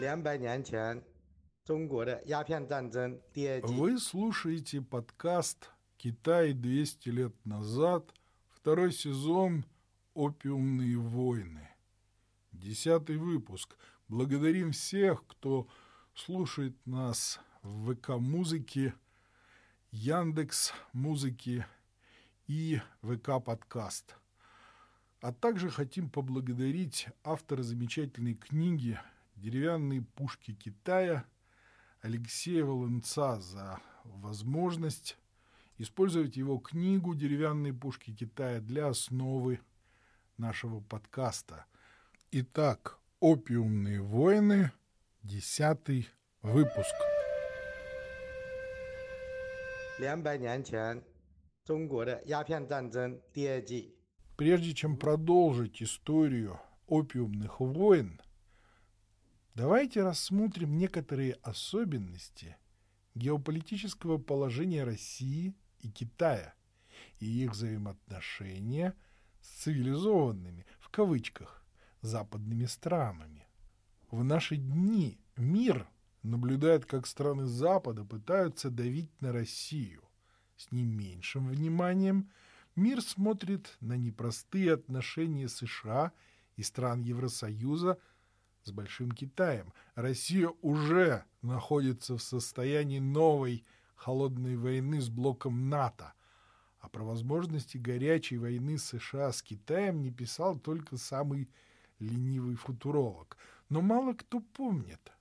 两百年前中国的鸦片战争第二季。 Вы слушаете подкаст «Китай 200 лет назад», второй сезон «Опиумные войны». Десятый выпуск. Благодарим всех, кто слушает нас в ВК-музыке, Яндекс музыки и ВК-подкаст. А также хотим поблагодарить автора замечательной книги «Деревянные пушки Китая» Алексея Волынца за возможность использовать его книгу «Деревянные пушки Китая» для основы нашего подкаста. Итак, «Опиумные войны», десятый выпуск. 两百年前中国的鸦片战争第二季。 Прежде чем продолжить историю опиумных войн, давайте рассмотрим некоторые особенности геополитического положения России и Китая и их взаимоотношения с цивилизованными, в кавычках, западными странами. В наши дни мир наблюдает, как страны Запада пытаются давить на Россию. С не меньшим вниманием мир смотрит на непростые отношения США и стран Евросоюза с Большим Китаем. Россия уже находится в состоянии новой холодной войны с блоком НАТО. А про возможности горячей войны США с Китаем не писал только самый ленивый футуролог. Но мало кто помнит,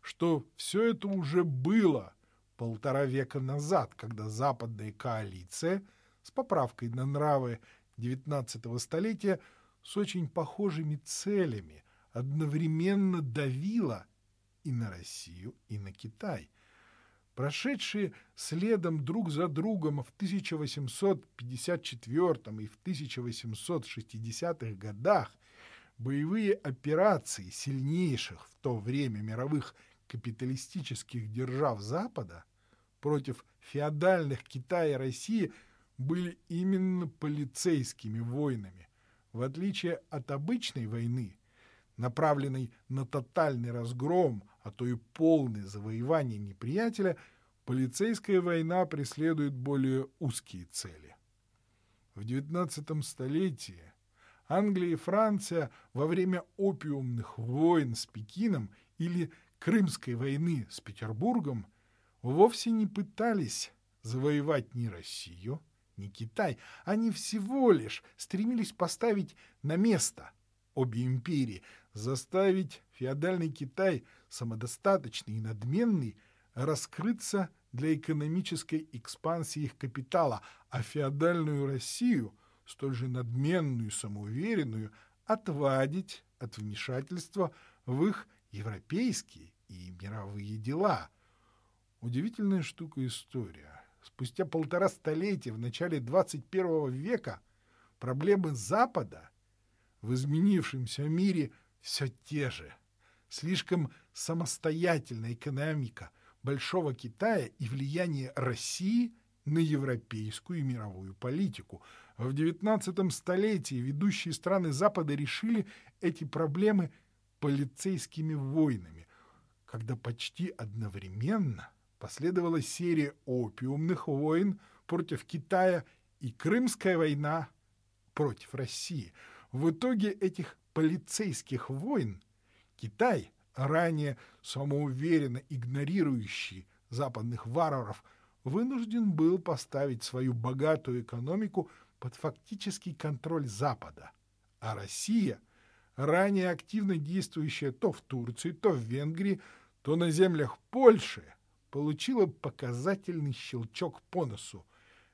что все это уже было полтора века назад, когда западная коалиция с поправкой на нравы XIX столетия с очень похожими целями одновременно давила и на Россию, и на Китай. Прошедшие следом друг за другом в 1854 и в 1860-х годах боевые операции сильнейших в то время мировых капиталистических держав Запада против феодальных Китая и России были именно полицейскими войнами. В отличие от обычной войны, направленной на тотальный разгром, а то и полное завоевание неприятеля, полицейская война преследует более узкие цели. В XIX столетии Англия и Франция во время опиумных войн с Пекином или Крымской войны с Петербургом вовсе не пытались завоевать ни Россию, ни Китай. Они всего лишь стремились поставить на место обе империи, заставить феодальный Китай, самодостаточный и надменный, раскрыться для экономической экспансии их капитала, а феодальную Россию, столь же надменную и самоуверенную, отвадить от вмешательства в их европейские и мировые дела. Удивительная штука история. Спустя полтора столетия, в начале 21 века, проблемы Запада в изменившемся мире все те же. Слишком самостоятельная экономика Большого Китая и влияние России на европейскую и мировую политику. В XIX столетии ведущие страны Запада решили эти проблемы полицейскими войнами, когда почти одновременно последовала серия опиумных войн против Китая и Крымская война против России. В итоге этих полицейских войн Китай, ранее самоуверенно игнорирующий западных варваров, вынужден был поставить свою богатую экономику под фактический контроль Запада. А Россия, ранее активно действующая то в Турции, то в Венгрии, то на землях Польши, получила показательный щелчок по носу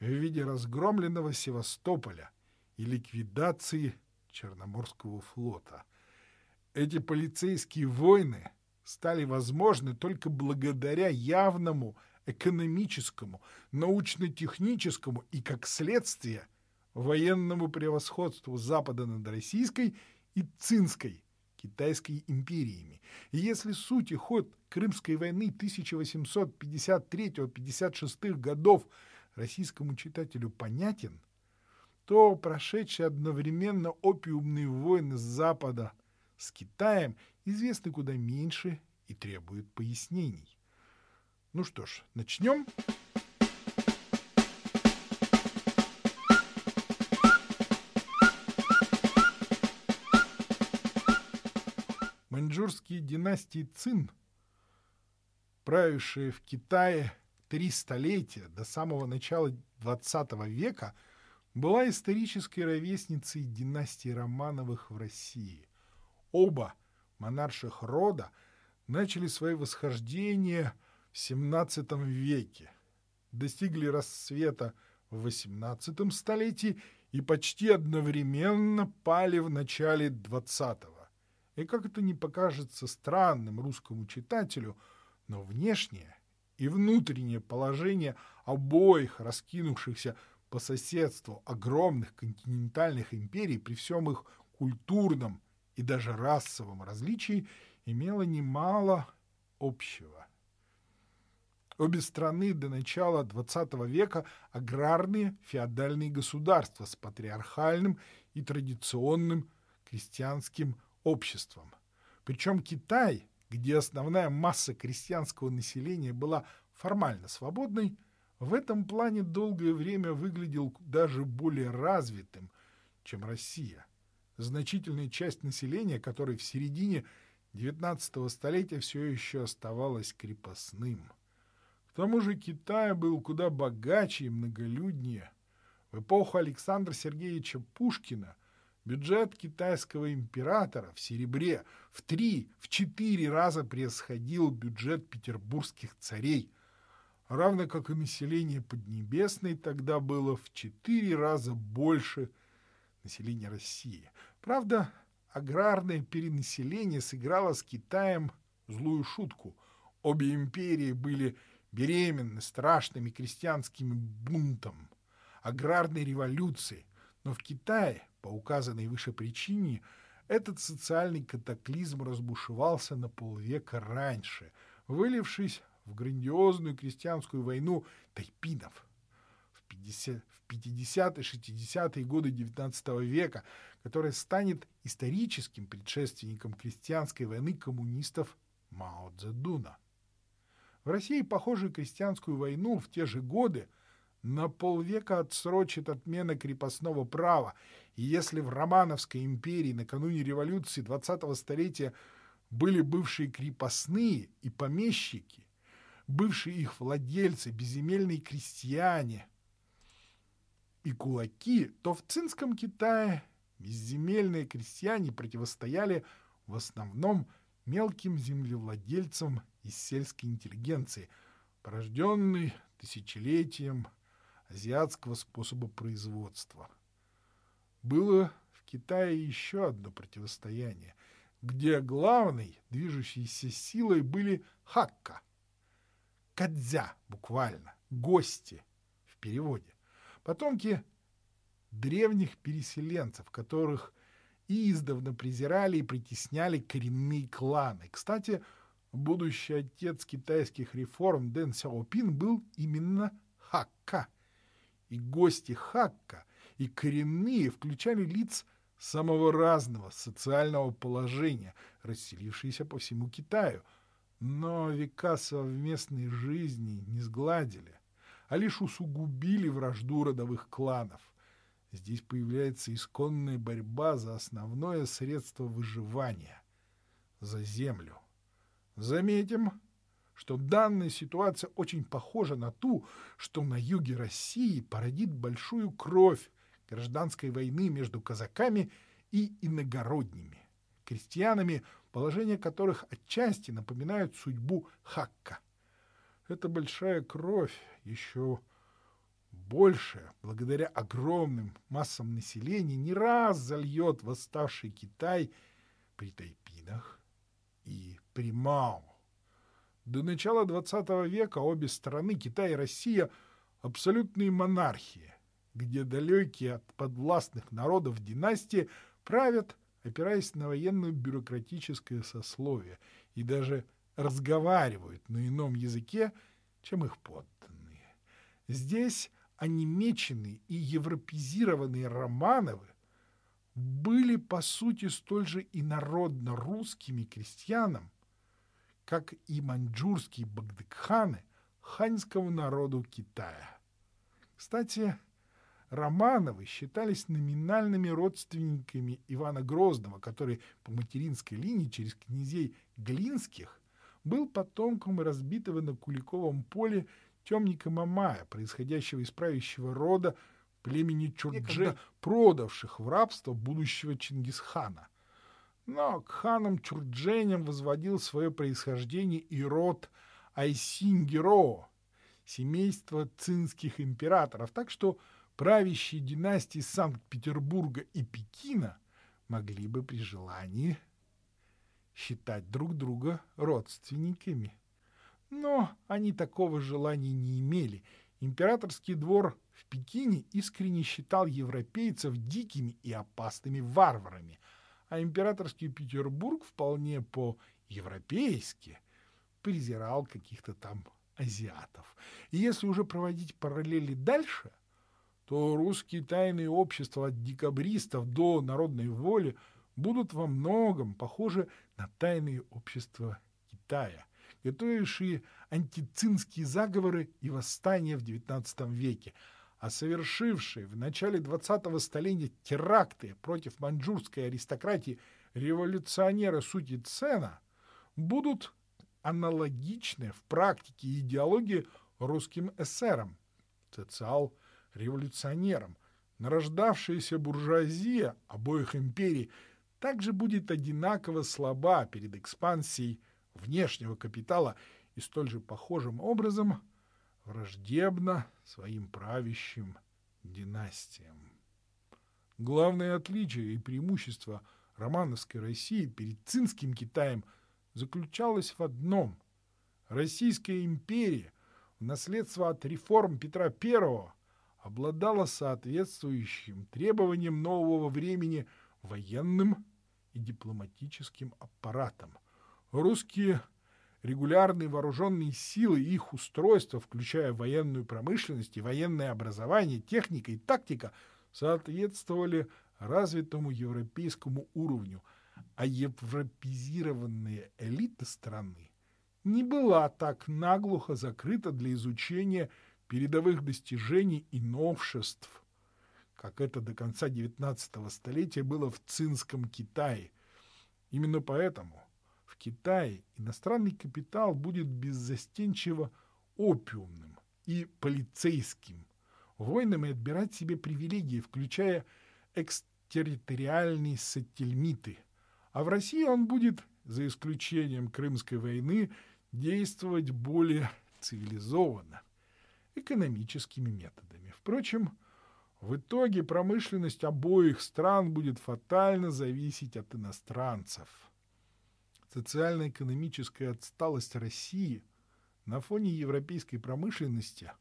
в виде разгромленного Севастополя и ликвидации Черноморского флота. Эти полицейские войны стали возможны только благодаря явному экономическому, научно-техническому и, как следствие, военному превосходству Запада над Российской и Цинской Китайской империями. И если суть и ход Крымской войны 1853-56 годов российскому читателю понятен, то прошедшие одновременно опиумные войны с Запада с Китаем известны куда меньше и требует пояснений. Ну что ж, начнем. Маньчжурские династии Цин, правившие в Китае три столетия до самого начала XX века, была исторической ровесницей династии Романовых в России. Оба монарших рода начали свои восхождения в XVII веке, достигли расцвета в XVIII столетии и почти одновременно пали в начале XX и как это не покажется странным русскому читателю, но внешнее и внутреннее положение обоих раскинувшихся по соседству огромных континентальных империй при всем их культурном и даже расовом различии имело немало общего. Обе страны до начала XX века аграрные феодальные государства с патриархальным и традиционным крестьянским обществом. Причем Китай, где основная масса крестьянского населения была формально свободной, в этом плане долгое время выглядел даже более развитым, чем Россия. Значительная часть населения, которой в середине XIX столетия все еще оставалась крепостным. К тому же Китай был куда богаче и многолюднее. В эпоху Александра Сергеевича Пушкина Бюджет китайского императора в серебре в три, в четыре раза превосходил бюджет петербургских царей, равно как и население Поднебесной тогда было в четыре раза больше населения России. Правда, аграрное перенаселение сыграло с Китаем злую шутку. Обе империи были беременны страшными крестьянскими бунтом, аграрной революцией, но в Китае по указанной выше причине этот социальный катаклизм разбушевался на полвека раньше, вылившись в грандиозную крестьянскую войну тайпинов в 50-60-е годы XIX века, которая станет историческим предшественником крестьянской войны коммунистов Мао Цзэдуна. В России похожую крестьянскую войну в те же годы – на полвека отсрочит отмена крепостного права, и если в Романовской империи накануне революции 20-го столетия были бывшие крепостные и помещики, бывшие их владельцы, безземельные крестьяне и кулаки, то в Цинском Китае безземельные крестьяне противостояли в основном мелким землевладельцам из сельской интеллигенции, порожденной тысячелетием азиатского способа производства. Было в Китае еще одно противостояние, где главной движущейся силой были хакка, кадзя буквально, гости в переводе, потомки древних переселенцев, которых издавна презирали и притесняли коренные кланы. Кстати, будущий отец китайских реформ Дэн Сяопин был именно Хакка – и гости Хакка, и коренные включали лиц самого разного социального положения, расселившиеся по всему Китаю, но века совместной жизни не сгладили, а лишь усугубили вражду родовых кланов. Здесь появляется исконная борьба за основное средство выживания — за землю. Заметим, что данная ситуация очень похожа на ту, что на юге России породит большую кровь гражданской войны между казаками и иногородними, крестьянами, положение которых отчасти напоминают судьбу Хакка. Эта большая кровь еще большая, благодаря огромным массам населения, не раз зальет восставший Китай при Тайпинах и при Мао. До начала XX века обе страны, Китай и Россия, абсолютные монархии, где далекие от подвластных народов династии правят, опираясь на военно-бюрократическое сословие, и даже разговаривают на ином языке, чем их подданные. Здесь онемеченные и европезированные Романовы были, по сути, столь же инородно русскими крестьянам, как и маньчжурские багдыкханы, ханьскому народу Китая. Кстати, Романовы считались номинальными родственниками Ивана Грозного, который по материнской линии через князей Глинских был потомком разбитого на Куликовом поле темника Мамая, происходящего из правящего рода племени Чурдже, продавших в рабство будущего Чингисхана. Но к ханам Чурдженям возводил свое происхождение и род Айсингеро, семейство цинских императоров, так что правящие династии Санкт-Петербурга и Пекина могли бы при желании считать друг друга родственниками. Но они такого желания не имели. Императорский двор в Пекине искренне считал европейцев дикими и опасными варварами, а императорский Петербург вполне по-европейски презирал каких-то там азиатов. И если уже проводить параллели дальше, то русские тайные общества от декабристов до народной воли будут во многом похожи на тайные общества Китая, готовившие антицинские заговоры и восстания в XIX веке, а совершившие в начале 20-го столетия теракты против маньчжурской аристократии революционеры сути Цена будут аналогичны в практике и идеологии русским эсерам, социал-революционерам. Нарождавшаяся буржуазия обоих империй также будет одинаково слаба перед экспансией внешнего капитала и столь же похожим образом враждебна своим правящим династиям. Главное отличие и преимущество романовской России перед цинским Китаем – заключалась в одном. Российская империя в наследство от реформ Петра I обладала соответствующим требованиям нового времени военным и дипломатическим аппаратом. Русские регулярные вооруженные силы и их устройства, включая военную промышленность и военное образование, техника и тактика, соответствовали развитому европейскому уровню – а европезированная элита страны не была так наглухо закрыта для изучения передовых достижений и новшеств, как это до конца XIX столетия было в цинском Китае. Именно поэтому в Китае иностранный капитал будет беззастенчиво опиумным и полицейским, воинам и отбирать себе привилегии, включая экстерриториальные сателлиты – а в России он будет, за исключением Крымской войны, действовать более цивилизованно, экономическими методами. Впрочем, в итоге промышленность обоих стран будет фатально зависеть от иностранцев. Социально-экономическая отсталость России на фоне европейской промышленности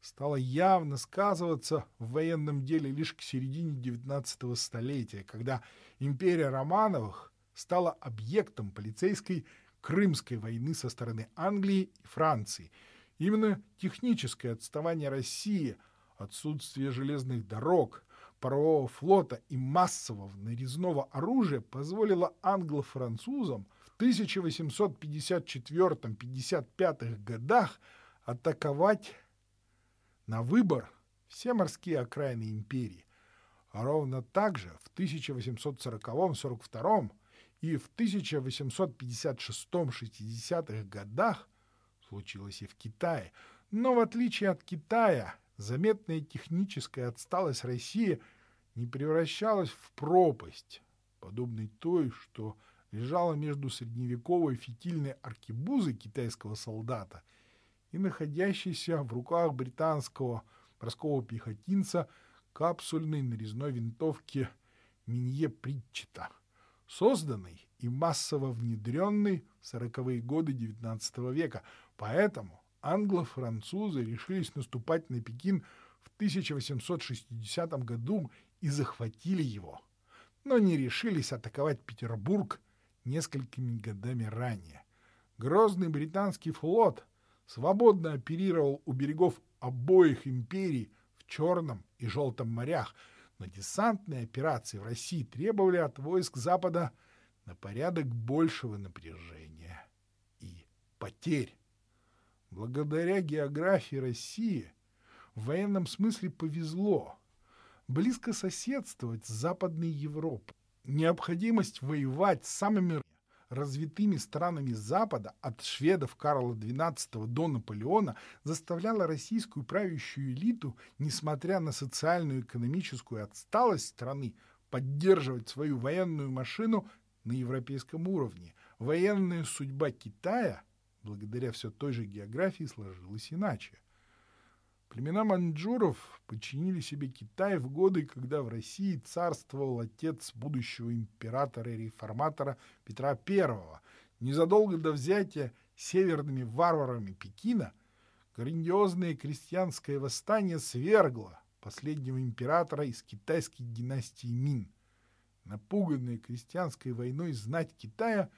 стала явно сказываться в военном деле лишь к середине XIX столетия, когда империя Романовых стала объектом полицейской Крымской войны со стороны Англии и Франции. Именно техническое отставание России, отсутствие железных дорог, парового флота и массового нарезного оружия позволило англо-французам в 1854-55 годах атаковать на выбор все морские окраины империи. А ровно так же в 1840-42 и в 1856-60-х годах случилось и в Китае. Но в отличие от Китая, заметная техническая отсталость России не превращалась в пропасть, подобной той, что лежала между средневековой фитильной аркебузой китайского солдата – и находящейся в руках британского морского пехотинца капсульной нарезной винтовки Минье Притчета, созданной и массово внедренной в сороковые годы XIX века. Поэтому англо-французы решились наступать на Пекин в 1860 году и захватили его, но не решились атаковать Петербург несколькими годами ранее. Грозный британский флот свободно оперировал у берегов обоих империй в Черном и Желтом морях, но десантные операции в России требовали от войск Запада на порядок большего напряжения и потерь. Благодаря географии России в военном смысле повезло близко соседствовать с Западной Европой. Необходимость воевать с самыми развитыми странами Запада от шведов Карла XII до Наполеона заставляла российскую правящую элиту, несмотря на социальную и экономическую отсталость страны, поддерживать свою военную машину на европейском уровне. Военная судьба Китая, благодаря все той же географии, сложилась иначе. Племена маньчжуров подчинили себе Китай в годы, когда в России царствовал отец будущего императора и реформатора Петра I. Незадолго до взятия северными варварами Пекина грандиозное крестьянское восстание свергло последнего императора из китайской династии Мин. Напуганная крестьянской войной знать Китая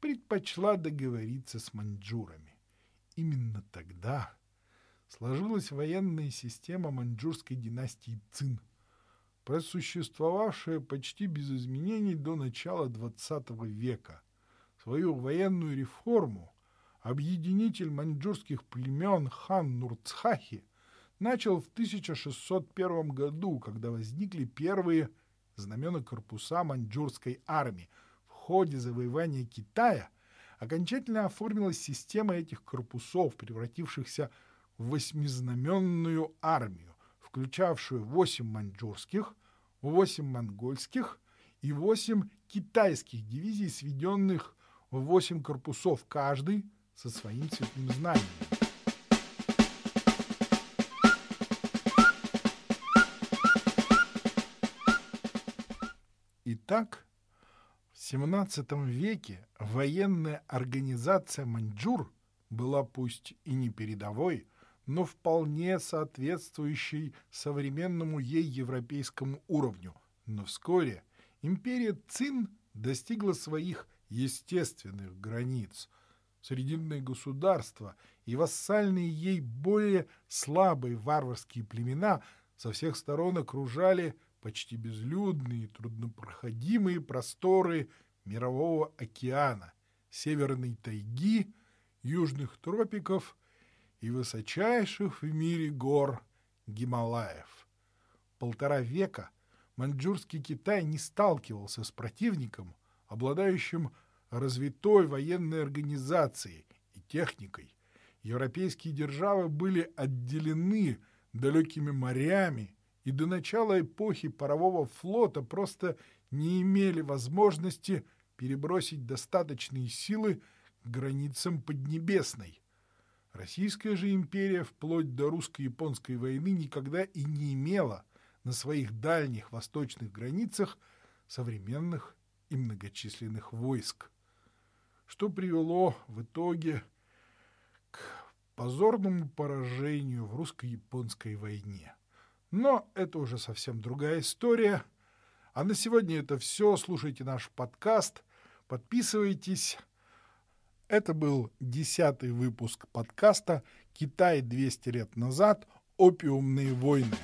предпочла договориться с маньчжурами. Именно тогда сложилась военная система маньчжурской династии Цин, просуществовавшая почти без изменений до начала XX века. Свою военную реформу объединитель маньчжурских племен хан Нурцхахи начал в 1601 году, когда возникли первые знамена корпуса маньчжурской армии. Ходе завоевания Китая окончательно оформилась система этих корпусов, превратившихся в восьмизнаменную армию, включавшую восемь маньчжурских, восемь монгольских и восемь китайских дивизий, сведенных в восемь корпусов каждый со своим цветным знамением. Итак, XVII веке военная организация маньчжур была пусть и не передовой, но вполне соответствующей современному ей европейскому уровню. Но вскоре империя Цин достигла своих естественных границ. Срединные государства и вассальные ей более слабые варварские племена со всех сторон окружали почти безлюдные, труднопроходимые просторы Мирового океана, Северной тайги, южных тропиков – и высочайших в мире гор Гималаев. Полтора века маньчжурский Китай не сталкивался с противником, обладающим развитой военной организацией и техникой. Европейские державы были отделены далекими морями и до начала эпохи парового флота просто не имели возможности перебросить достаточные силы к границам Поднебесной – Российская же империя вплоть до русско-японской войны никогда и не имела на своих дальних восточных границах современных и многочисленных войск, что привело в итоге к позорному поражению в русско-японской войне. Но это уже совсем другая история. А на сегодня это все. Слушайте наш подкаст, подписывайтесь. Это был десятый выпуск подкаста «Китай 200 лет назад. Опиумные войны».